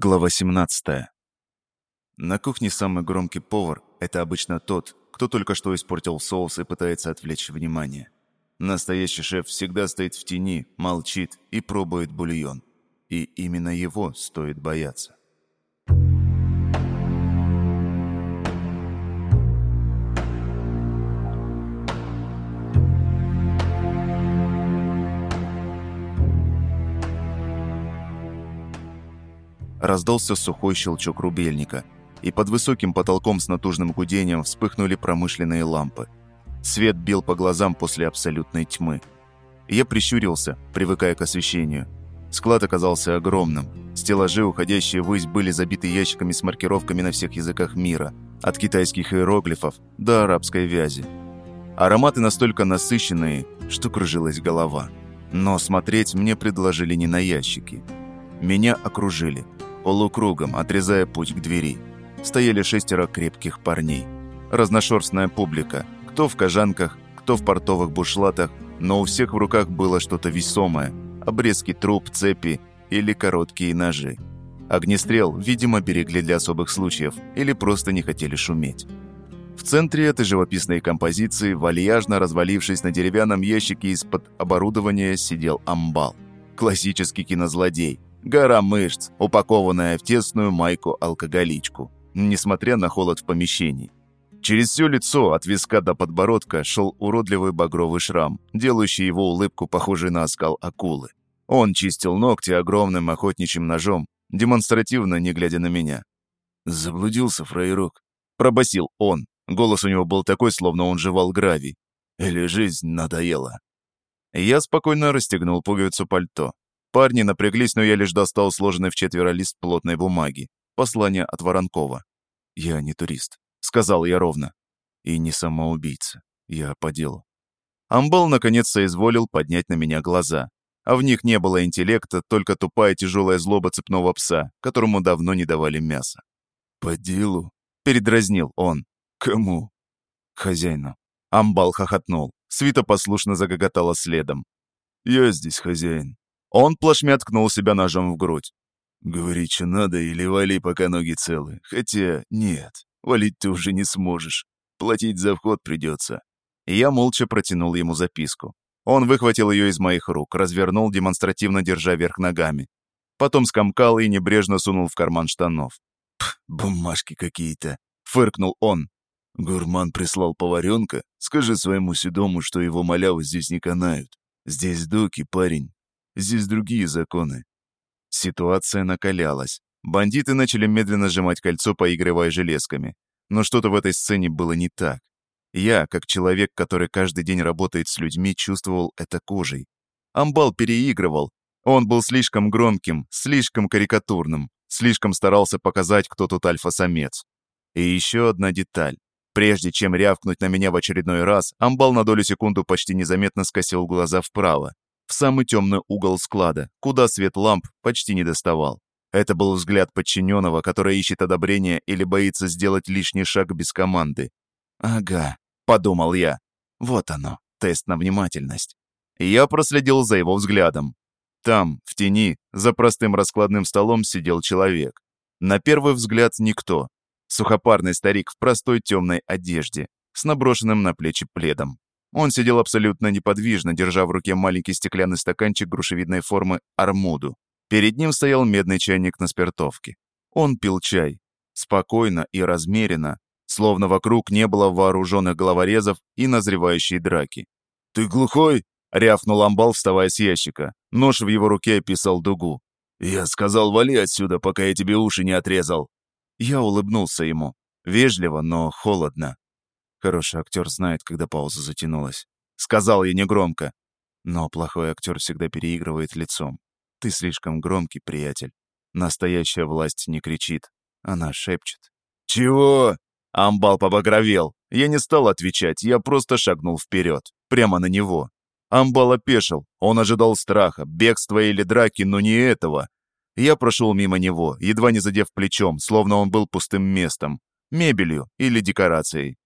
Глава 17. На кухне самый громкий повар – это обычно тот, кто только что испортил соус и пытается отвлечь внимание. Настоящий шеф всегда стоит в тени, молчит и пробует бульон. И именно его стоит бояться. Раздался сухой щелчок рубельника, и под высоким потолком с натужным гудением вспыхнули промышленные лампы. Свет бил по глазам после абсолютной тьмы. Я прищурился, привыкая к освещению. Склад оказался огромным. Стеллажи, уходящие ввысь, были забиты ящиками с маркировками на всех языках мира, от китайских иероглифов до арабской вязи. Ароматы настолько насыщенные, что кружилась голова. Но смотреть мне предложили не на ящики. Меня окружили – полукругом, отрезая путь к двери. Стояли шестеро крепких парней. Разношерстная публика. Кто в кожанках, кто в портовых бушлатах, но у всех в руках было что-то весомое. Обрезки труб, цепи или короткие ножи. Огнестрел, видимо, берегли для особых случаев или просто не хотели шуметь. В центре этой живописной композиции, вальяжно развалившись на деревянном ящике из-под оборудования, сидел амбал. Классический кинозлодей, Гора мышц, упакованная в тесную майку-алкоголичку, несмотря на холод в помещении. Через все лицо, от виска до подбородка, шел уродливый багровый шрам, делающий его улыбку похожей на оскал акулы. Он чистил ногти огромным охотничьим ножом, демонстративно не глядя на меня. «Заблудился, фраерок», — пробасил он. Голос у него был такой, словно он жевал гравий. «Или жизнь надоела». Я спокойно расстегнул пуговицу пальто. Парни напряглись, но я лишь достал сложенный в четверо лист плотной бумаги. Послание от Воронкова. «Я не турист», — сказал я ровно. «И не самоубийца. Я по делу». Амбал наконец соизволил поднять на меня глаза. А в них не было интеллекта, только тупая тяжелая злоба цепного пса, которому давно не давали мяса. «По делу?» — передразнил он. «Кому?» «Хозяину». Амбал хохотнул. Свита послушно загоготала следом. «Я здесь хозяин. Он плашмя ткнул себя ножом в грудь. «Говори, что надо, или вали, пока ноги целы. Хотя нет, валить ты уже не сможешь. Платить за вход придется». Я молча протянул ему записку. Он выхватил ее из моих рук, развернул, демонстративно держа вверх ногами. Потом скомкал и небрежно сунул в карман штанов. «Бумажки какие-то», — фыркнул он. «Гурман прислал поваренка. Скажи своему седому, что его малявы здесь не канают. Здесь дуки, парень. Здесь другие законы. Ситуация накалялась. Бандиты начали медленно сжимать кольцо, поигрывая железками. Но что-то в этой сцене было не так. Я, как человек, который каждый день работает с людьми, чувствовал это кожей. Амбал переигрывал. Он был слишком громким, слишком карикатурным, слишком старался показать, кто тут альфа-самец. И еще одна деталь. Прежде чем рявкнуть на меня в очередной раз, Амбал на долю секунду почти незаметно скосил глаза вправо, в самый темный угол склада, куда свет ламп почти не доставал. Это был взгляд подчиненного, который ищет одобрения или боится сделать лишний шаг без команды. «Ага», — подумал я. «Вот оно, тест на внимательность». Я проследил за его взглядом. Там, в тени, за простым раскладным столом сидел человек. На первый взгляд никто. Сухопарный старик в простой темной одежде, с наброшенным на плечи пледом. Он сидел абсолютно неподвижно, держа в руке маленький стеклянный стаканчик грушевидной формы армуду. Перед ним стоял медный чайник на спиртовке. Он пил чай. Спокойно и размеренно, словно вокруг не было вооруженных головорезов и назревающей драки. «Ты глухой?» — рявкнул амбал, вставая с ящика. Нож в его руке описал дугу. «Я сказал, вали отсюда, пока я тебе уши не отрезал». Я улыбнулся ему. Вежливо, но холодно. Хороший актер знает, когда пауза затянулась. Сказал я негромко. Но плохой актер всегда переигрывает лицом. Ты слишком громкий, приятель. Настоящая власть не кричит. Она шепчет. «Чего?» Амбал побагровел. Я не стал отвечать, я просто шагнул вперед. Прямо на него. Амбал опешил. Он ожидал страха, бегства или драки, но не этого. Я прошел мимо него, едва не задев плечом, словно он был пустым местом, мебелью или декорацией.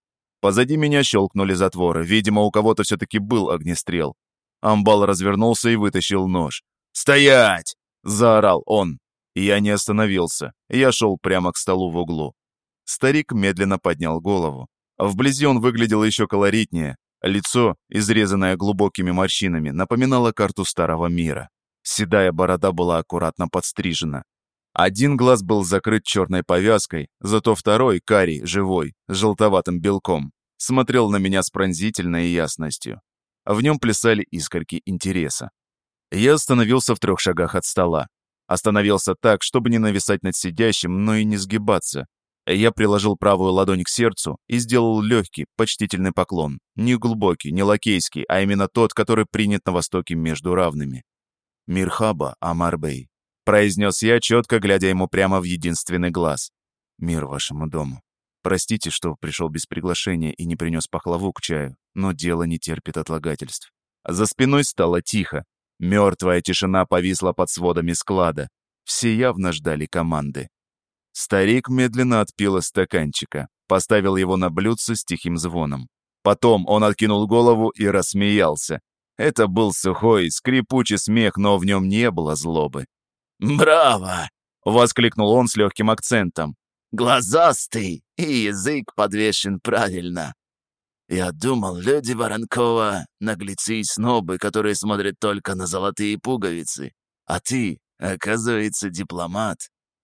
Позади меня щелкнули затворы. Видимо, у кого-то все-таки был огнестрел. Амбал развернулся и вытащил нож. «Стоять!» – заорал он. Я не остановился. Я шел прямо к столу в углу. Старик медленно поднял голову. Вблизи он выглядел еще колоритнее. Лицо, изрезанное глубокими морщинами, напоминало карту Старого мира. Седая борода была аккуратно подстрижена. Один глаз был закрыт черной повязкой, зато второй, карий, живой, с желтоватым белком, смотрел на меня с пронзительной ясностью. В нем плясали искорки интереса. Я остановился в трех шагах от стола. Остановился так, чтобы не нависать над сидящим, но и не сгибаться. Я приложил правую ладонь к сердцу и сделал легкий, почтительный поклон. Не глубокий, не лакейский, а именно тот, который принят на Востоке между равными. «Мирхаба, Амарбей», — произнес я, четко глядя ему прямо в единственный глаз. «Мир вашему дому. Простите, что пришел без приглашения и не принес пахлаву к чаю, но дело не терпит отлагательств». За спиной стало тихо, Мертвая тишина повисла под сводами склада. Все явно ждали команды. Старик медленно отпил из стаканчика, поставил его на блюдце с тихим звоном. Потом он откинул голову и рассмеялся. Это был сухой, скрипучий смех, но в нем не было злобы. «Браво!» — воскликнул он с легким акцентом. «Глазастый, и язык подвешен правильно. Я думал, люди Воронкова — наглецы и снобы, которые смотрят только на золотые пуговицы. А ты, оказывается, дипломат».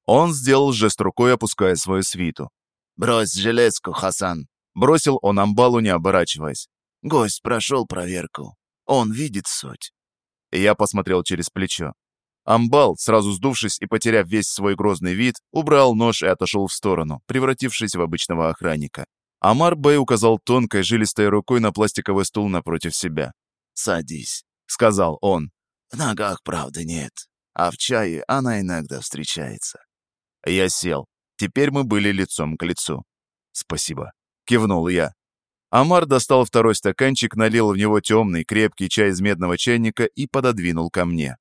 Он сделал жест рукой, опуская свою свиту. «Брось железку, Хасан!» Бросил он амбалу, не оборачиваясь. «Гость прошел проверку. Он видит суть». Я посмотрел через плечо. Амбал, сразу сдувшись и потеряв весь свой грозный вид, убрал нож и отошел в сторону, превратившись в обычного охранника. Амар Бэй указал тонкой, жилистой рукой на пластиковый стул напротив себя. «Садись», — сказал он. «В ногах, правда, нет, а в чае она иногда встречается». Я сел. Теперь мы были лицом к лицу. «Спасибо», — кивнул я. Амар достал второй стаканчик, налил в него темный, крепкий чай из медного чайника и пододвинул ко мне.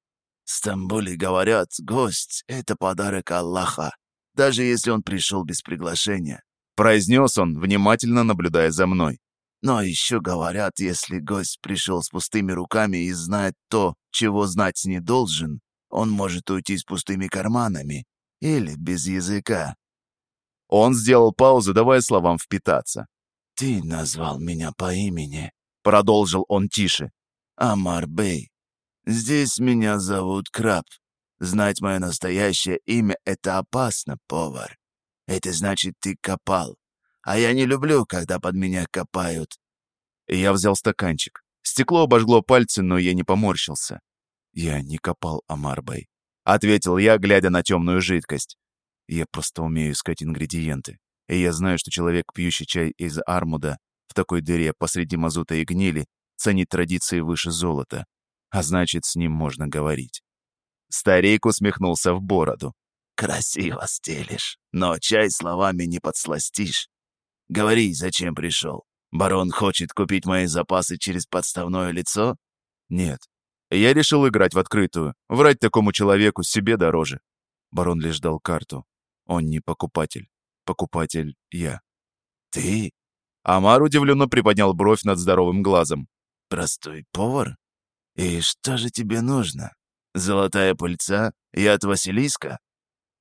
«В Стамбуле говорят, гость — это подарок Аллаха, даже если он пришел без приглашения произнес он, внимательно наблюдая за мной. «Но еще говорят, если гость пришел с пустыми руками и знает то, чего знать не должен, он может уйти с пустыми карманами или без языка». Он сделал паузу, давая словам впитаться. «Ты назвал меня по имени», — продолжил он тише. «Амар Бей. Здесь меня зовут Краб. Знать мое настоящее имя — это опасно, повар. Это значит, ты копал. А я не люблю, когда под меня копают». Я взял стаканчик. Стекло обожгло пальцы, но я не поморщился. «Я не копал Амарбой», — ответил я, глядя на темную жидкость. «Я просто умею искать ингредиенты. И я знаю, что человек, пьющий чай из армуда, в такой дыре посреди мазута и гнили, ценит традиции выше золота. А значит, с ним можно говорить». Старик усмехнулся в бороду. Красиво стелишь, но чай словами не подсластишь. Говори, зачем пришел? Барон хочет купить мои запасы через подставное лицо? Нет. Я решил играть в открытую. Врать такому человеку себе дороже. Барон лишь дал карту. Он не покупатель. Покупатель я. Ты? Амар удивленно приподнял бровь над здоровым глазом. Простой повар? И что же тебе нужно? Золотая пыльца? Яд Василиска?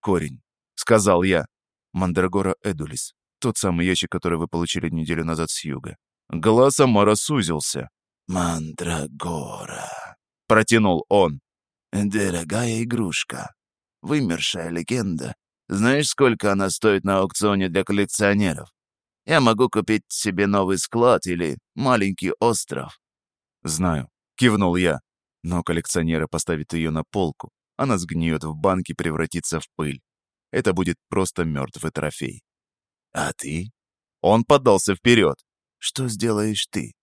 корень», — сказал я. «Мандрагора эдулис. Тот самый ящик, который вы получили неделю назад с юга». Глаз Амара сузился. «Мандрагора», — протянул он. «Дорогая игрушка. Вымершая легенда. Знаешь, сколько она стоит на аукционе для коллекционеров? Я могу купить себе новый склад или маленький остров». «Знаю», — кивнул я. «Но коллекционеры поставят ее на полку, она сгниет в банке, превратится в пыль. Это будет просто мертвый трофей. А ты? Он подался вперед. Что сделаешь ты?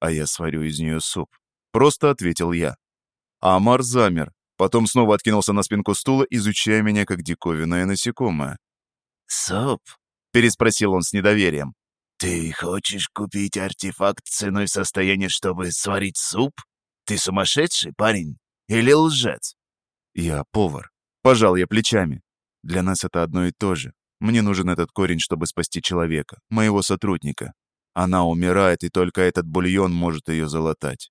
А я сварю из нее суп. Просто ответил я. Амар замер, потом снова откинулся на спинку стула, изучая меня как диковинное насекомое. «Суп?» — переспросил он с недоверием. «Ты хочешь купить артефакт ценой в состоянии, чтобы сварить суп? Ты сумасшедший парень? Или лжец?» Я повар. Пожал я плечами. Для нас это одно и то же. Мне нужен этот корень, чтобы спасти человека, моего сотрудника. Она умирает, и только этот бульон может ее залатать.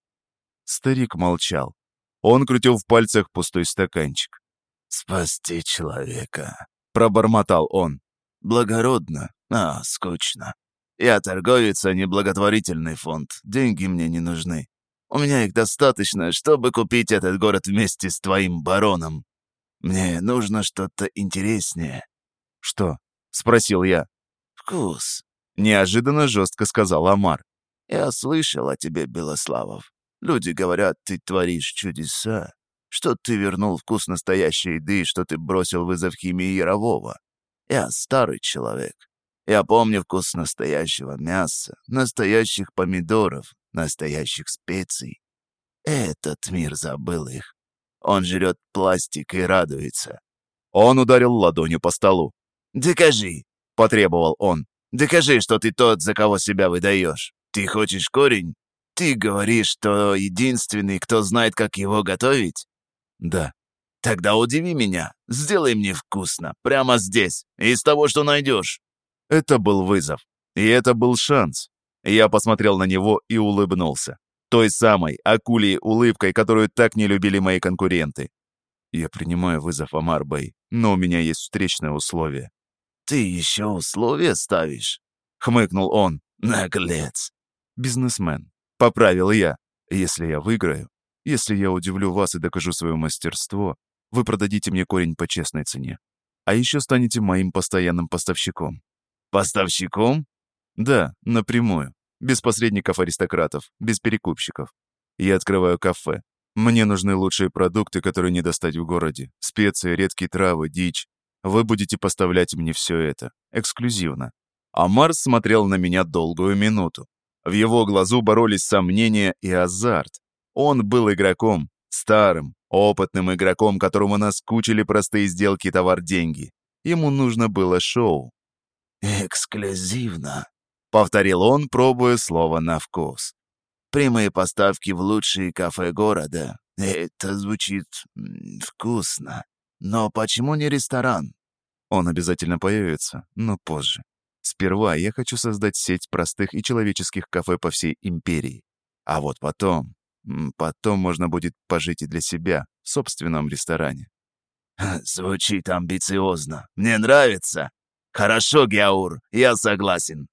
Старик молчал. Он крутил в пальцах пустой стаканчик. «Спасти человека», — пробормотал он. «Благородно, а скучно. Я торговец, а не благотворительный фонд. Деньги мне не нужны. У меня их достаточно, чтобы купить этот город вместе с твоим бароном. Мне нужно что-то интереснее». «Что?» — спросил я. «Вкус», — неожиданно жестко сказал Амар. «Я слышал о тебе, Белославов. Люди говорят, ты творишь чудеса что ты вернул вкус настоящей еды, что ты бросил вызов химии Ярового. Я старый человек. Я помню вкус настоящего мяса, настоящих помидоров, настоящих специй. Этот мир забыл их. Он жрет пластик и радуется. Он ударил ладонью по столу. «Докажи!» — потребовал он. «Докажи, что ты тот, за кого себя выдаешь. Ты хочешь корень? Ты говоришь, что единственный, кто знает, как его готовить? «Да». «Тогда удиви меня. Сделай мне вкусно. Прямо здесь. Из того, что найдешь». Это был вызов. И это был шанс. Я посмотрел на него и улыбнулся. Той самой, акулей улыбкой, которую так не любили мои конкуренты. Я принимаю вызов, Амар Бэй, но у меня есть встречное условие. «Ты еще условия ставишь?» — хмыкнул он. «Наглец!» «Бизнесмен», — поправил я. «Если я выиграю, если я удивлю вас и докажу свое мастерство, вы продадите мне корень по честной цене. А еще станете моим постоянным поставщиком». «Поставщиком?» «Да, напрямую. Без посредников-аристократов, без перекупщиков. Я открываю кафе. Мне нужны лучшие продукты, которые не достать в городе. Специи, редкие травы, дичь. Вы будете поставлять мне все это. Эксклюзивно». А Марс смотрел на меня долгую минуту. В его глазу боролись сомнения и азарт. Он был игроком, старым, опытным игроком, которому наскучили простые сделки товар-деньги. Ему нужно было шоу. «Эксклюзивно», — повторил он, пробуя слово на вкус. «Прямые поставки в лучшие кафе города. Это звучит вкусно. Но почему не ресторан?» Он обязательно появится, но позже. Сперва я хочу создать сеть простых и человеческих кафе по всей империи. А вот потом Потом можно будет пожить и для себя в собственном ресторане. Звучит амбициозно. Мне нравится. Хорошо, Геаур, я согласен.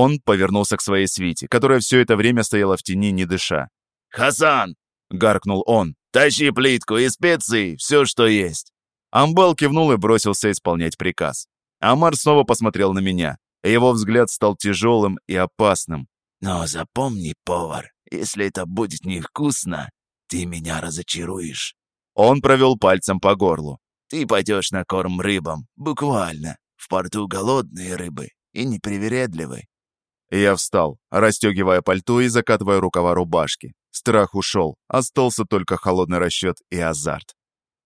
Он повернулся к своей свите, которая все это время стояла в тени, не дыша. «Хасан!» — гаркнул он. «Тащи плитку и специи, все, что есть». Амбал кивнул и бросился исполнять приказ. Амар снова посмотрел на меня. Его взгляд стал тяжелым и опасным. «Но запомни, повар, если это будет невкусно, ты меня разочаруешь». Он провел пальцем по горлу. «Ты пойдешь на корм рыбам, буквально. В порту голодные рыбы и непривередливые». Я встал, расстегивая пальто и закатывая рукава рубашки. Страх ушел, остался только холодный расчет и азарт.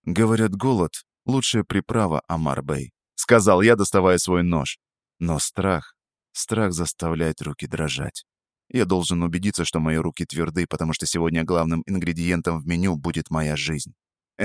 «Говорят, голод — лучшая приправа, Амарбей», — сказал я, доставая свой нож. Но страх, страх заставляет руки дрожать. Я должен убедиться, что мои руки тверды, потому что сегодня главным ингредиентом в меню будет моя жизнь.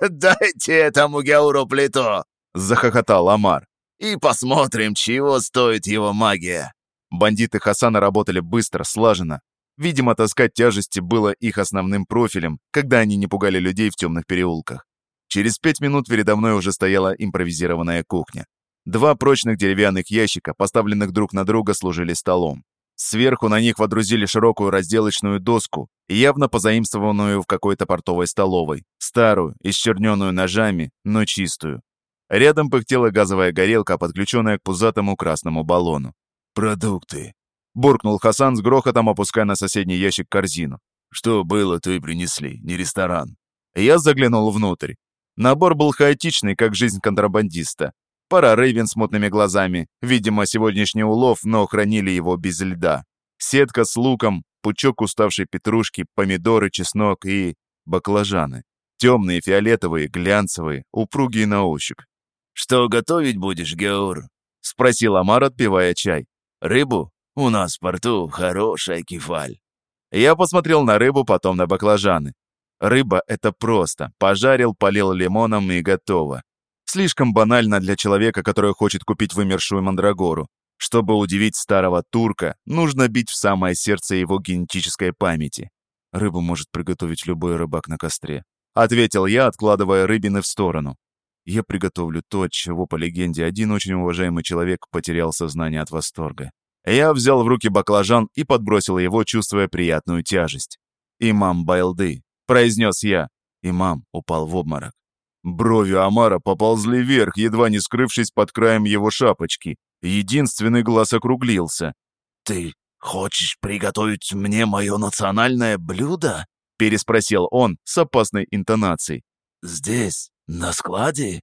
«Дайте этому Геуру плиту!» — захохотал Амар. «И посмотрим, чего стоит его магия!» Бандиты Хасана работали быстро, слаженно. Видимо, таскать тяжести было их основным профилем, когда они не пугали людей в темных переулках. Через пять минут передо мной уже стояла импровизированная кухня. Два прочных деревянных ящика, поставленных друг на друга, служили столом. Сверху на них водрузили широкую разделочную доску, явно позаимствованную в какой-то портовой столовой, старую, исчерненную ножами, но чистую. Рядом пыхтела газовая горелка, подключенная к пузатому красному баллону. «Продукты», — буркнул Хасан с грохотом, опуская на соседний ящик корзину. «Что было, то и принесли, не ресторан». Я заглянул внутрь. Набор был хаотичный, как жизнь контрабандиста. Пара рыбин с мутными глазами. Видимо, сегодняшний улов, но хранили его без льда. Сетка с луком, пучок уставшей петрушки, помидоры, чеснок и... баклажаны. Темные, фиолетовые, глянцевые, упругие на ощупь. «Что готовить будешь, Геур?» — спросил Амар, отпивая чай. «Рыбу? У нас в порту хорошая кефаль». Я посмотрел на рыбу, потом на баклажаны. Рыба — это просто. Пожарил, полил лимоном и готово. Слишком банально для человека, который хочет купить вымершую мандрагору. Чтобы удивить старого турка, нужно бить в самое сердце его генетической памяти. Рыбу может приготовить любой рыбак на костре. — ответил я, откладывая рыбины в сторону. «Я приготовлю то, чего, по легенде, один очень уважаемый человек потерял сознание от восторга». Я взял в руки баклажан и подбросил его, чувствуя приятную тяжесть. «Имам Байлды», — произнес я. Имам упал в обморок. Брови Амара поползли вверх, едва не скрывшись под краем его шапочки. Единственный глаз округлился. «Ты хочешь приготовить мне мое национальное блюдо?» переспросил он с опасной интонацией. «Здесь, на складе?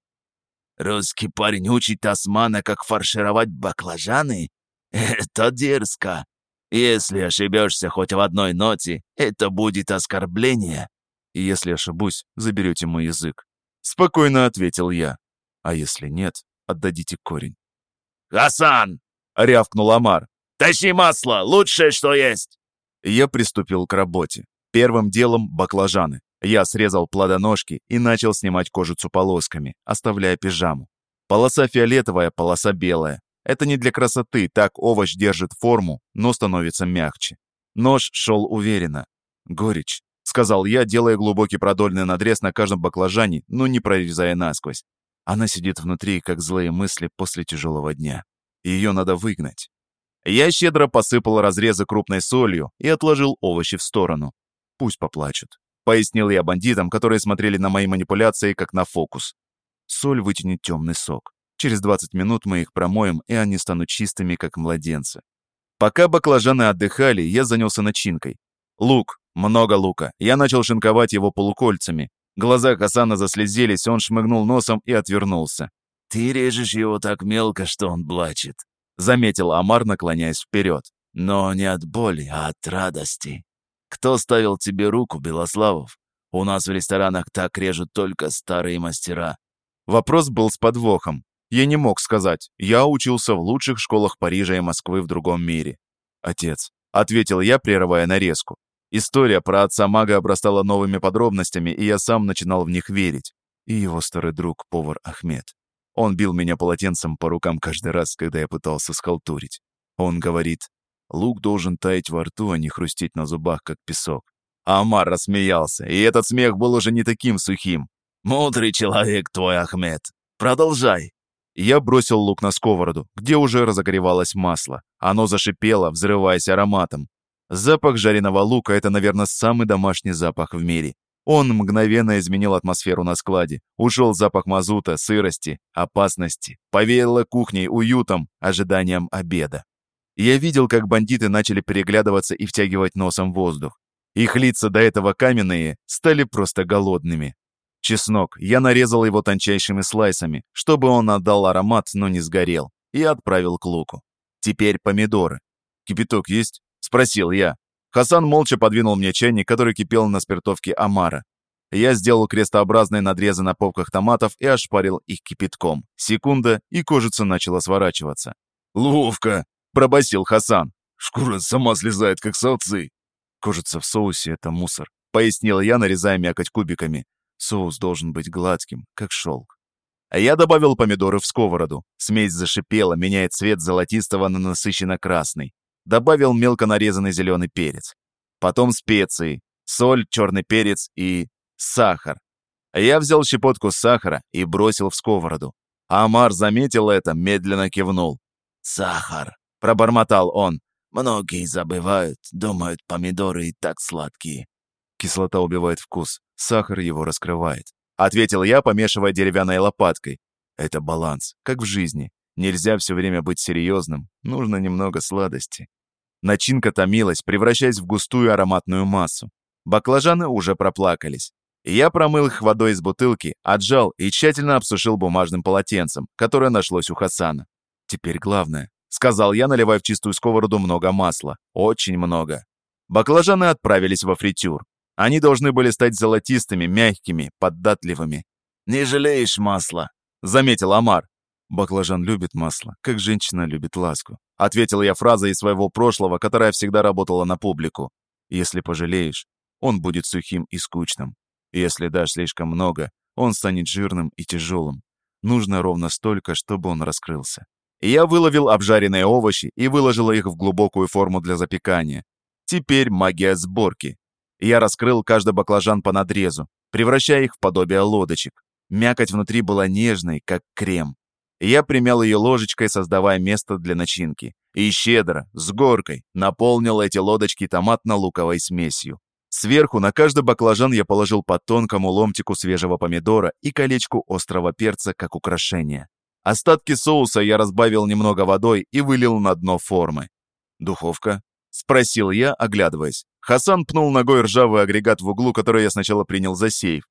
Русский парень учит османа, как фаршировать баклажаны? Это дерзко. Если ошибешься хоть в одной ноте, это будет оскорбление». «Если ошибусь, заберете мой язык», Спокойно ответил я. А если нет, отдадите корень. «Хасан!» — рявкнул Амар. «Тащи масло! Лучшее, что есть!» Я приступил к работе. Первым делом баклажаны. Я срезал плодоножки и начал снимать кожицу полосками, оставляя пижаму. Полоса фиолетовая, полоса белая. Это не для красоты, так овощ держит форму, но становится мягче. Нож шел уверенно. Горечь, сказал я, делая глубокий продольный надрез на каждом баклажане, но не прорезая насквозь. Она сидит внутри, как злые мысли после тяжелого дня. Ее надо выгнать. Я щедро посыпал разрезы крупной солью и отложил овощи в сторону. Пусть поплачут. Пояснил я бандитам, которые смотрели на мои манипуляции, как на фокус. Соль вытянет темный сок. Через 20 минут мы их промоем, и они станут чистыми, как младенцы. Пока баклажаны отдыхали, я занялся начинкой. Лук, много лука. Я начал шинковать его полукольцами. Глаза Хасана заслезились, он шмыгнул носом и отвернулся. «Ты режешь его так мелко, что он плачет», — заметил Амар, наклоняясь вперед. «Но не от боли, а от радости. Кто ставил тебе руку, Белославов? У нас в ресторанах так режут только старые мастера». Вопрос был с подвохом. Я не мог сказать. Я учился в лучших школах Парижа и Москвы в другом мире. «Отец», — ответил я, прерывая нарезку. История про отца мага обрастала новыми подробностями, и я сам начинал в них верить. И его старый друг, повар Ахмед. Он бил меня полотенцем по рукам каждый раз, когда я пытался схалтурить. Он говорит, лук должен таять во рту, а не хрустеть на зубах, как песок. Амар рассмеялся, и этот смех был уже не таким сухим. «Мудрый человек твой, Ахмед. Продолжай». Я бросил лук на сковороду, где уже разогревалось масло. Оно зашипело, взрываясь ароматом. Запах жареного лука – это, наверное, самый домашний запах в мире. Он мгновенно изменил атмосферу на складе. Ушел запах мазута, сырости, опасности. Повеяло кухней, уютом, ожиданием обеда. Я видел, как бандиты начали переглядываться и втягивать носом воздух. Их лица до этого каменные стали просто голодными. Чеснок. Я нарезал его тончайшими слайсами, чтобы он отдал аромат, но не сгорел, и отправил к луку. Теперь помидоры. Кипяток есть? — спросил я. Хасан молча подвинул мне чайник, который кипел на спиртовке Амара. Я сделал крестообразные надрезы на попках томатов и ошпарил их кипятком. Секунда, и кожица начала сворачиваться. «Ловко!» — пробасил Хасан. «Шкура сама слезает, как салцы!» «Кожица в соусе — это мусор», — пояснил я, нарезая мякоть кубиками. «Соус должен быть гладким, как шелк». А я добавил помидоры в сковороду. Смесь зашипела, меняя цвет золотистого на насыщенно красный. Добавил мелко нарезанный зеленый перец. Потом специи, соль, черный перец и сахар. Я взял щепотку сахара и бросил в сковороду. Амар заметил это, медленно кивнул. «Сахар», — пробормотал он. «Многие забывают, думают, помидоры и так сладкие». Кислота убивает вкус, сахар его раскрывает. Ответил я, помешивая деревянной лопаткой. Это баланс, как в жизни. Нельзя все время быть серьезным, нужно немного сладости. Начинка томилась, превращаясь в густую ароматную массу. Баклажаны уже проплакались. Я промыл их водой из бутылки, отжал и тщательно обсушил бумажным полотенцем, которое нашлось у Хасана. «Теперь главное», — сказал я, наливая в чистую сковороду много масла. Очень много. Баклажаны отправились во фритюр. Они должны были стать золотистыми, мягкими, податливыми. «Не жалеешь масла», — заметил Амар. Баклажан любит масло, как женщина любит ласку. Ответил я фразой из своего прошлого, которая всегда работала на публику. Если пожалеешь, он будет сухим и скучным. Если дашь слишком много, он станет жирным и тяжелым. Нужно ровно столько, чтобы он раскрылся. Я выловил обжаренные овощи и выложил их в глубокую форму для запекания. Теперь магия сборки. Я раскрыл каждый баклажан по надрезу, превращая их в подобие лодочек. Мякоть внутри была нежной, как крем. Я примял ее ложечкой, создавая место для начинки. И щедро, с горкой, наполнил эти лодочки томатно-луковой смесью. Сверху на каждый баклажан я положил по тонкому ломтику свежего помидора и колечку острого перца как украшение. Остатки соуса я разбавил немного водой и вылил на дно формы. «Духовка?» — спросил я, оглядываясь. Хасан пнул ногой ржавый агрегат в углу, который я сначала принял за сейф.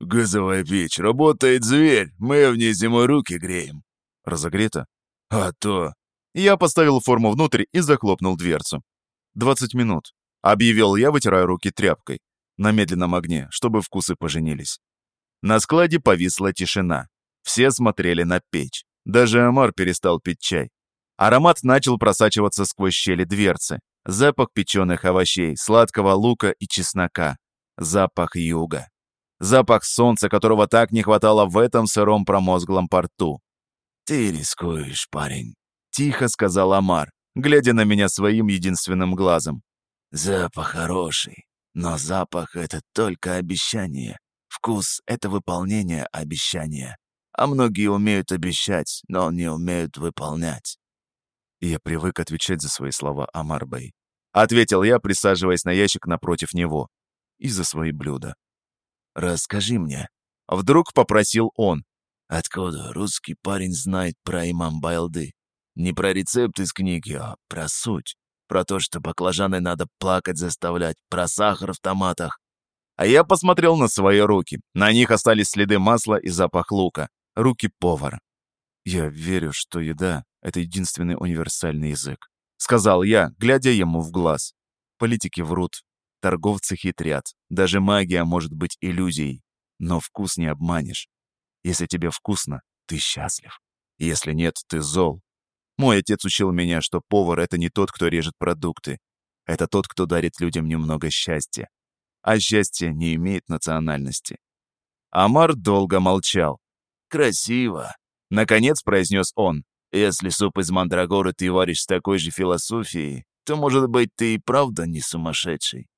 «Газовая печь, работает зверь, мы в ней зимой руки греем». «Разогрето?» «А то». Я поставил форму внутрь и захлопнул дверцу. «Двадцать минут», — объявил я, вытирая руки тряпкой. На медленном огне, чтобы вкусы поженились. На складе повисла тишина. Все смотрели на печь. Даже Амар перестал пить чай. Аромат начал просачиваться сквозь щели дверцы. Запах печеных овощей, сладкого лука и чеснока. Запах юга. Запах солнца, которого так не хватало в этом сыром промозглом порту. «Ты рискуешь, парень», — тихо сказал Амар, глядя на меня своим единственным глазом. «Запах хороший, но запах — это только обещание. Вкус — это выполнение обещания. А многие умеют обещать, но не умеют выполнять. Я привык отвечать за свои слова Амарбей. Ответил я, присаживаясь на ящик напротив него. И за свои блюда. «Расскажи мне». Вдруг попросил он. «Откуда русский парень знает про имам Байлды? Не про рецепт из книги, а про суть. Про то, что баклажаны надо плакать заставлять, про сахар в томатах. А я посмотрел на свои руки. На них остались следы масла и запах лука. Руки повара. Я верю, что еда это единственный универсальный язык», — сказал я, глядя ему в глаз. Политики врут, торговцы хитрят, даже магия может быть иллюзией, но вкус не обманешь. Если тебе вкусно, ты счастлив. Если нет, ты зол. Мой отец учил меня, что повар — это не тот, кто режет продукты. Это тот, кто дарит людям немного счастья. А счастье не имеет национальности. Амар долго молчал. «Красиво», — наконец произнес он. Если суп из мандрагоры ты варишь с такой же философией, то, может быть, ты и правда не сумасшедший.